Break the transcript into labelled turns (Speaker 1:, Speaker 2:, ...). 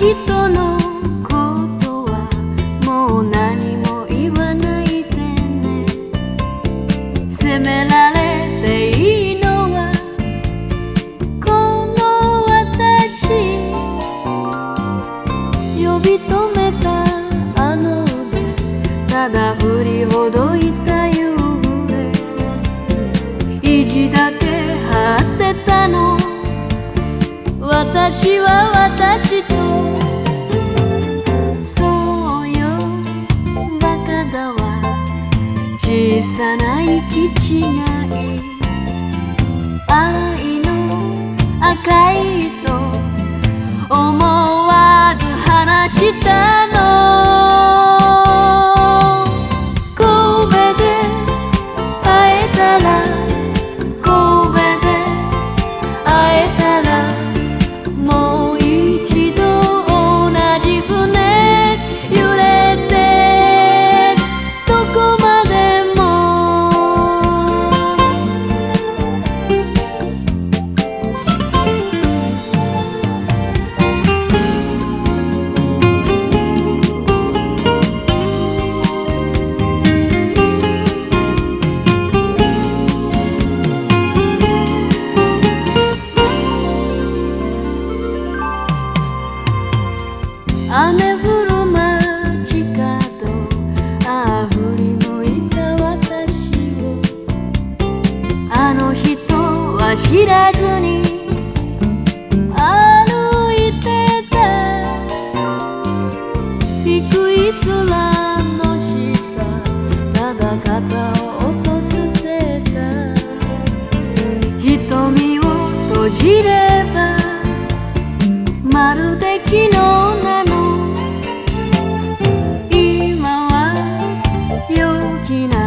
Speaker 1: 人のことはもう何も言わないでね。責められていいのはこの私呼び止めたあの腕ただ振りほどいた夕暮れ意地だけ張ってたの。私は私と消さない気違い愛の赤い糸思わず話した雨降る街角ああ振り向いた私を。あの人は知らずに歩いてた。低い空の下ただ肩を落とすせた瞳を閉じればきな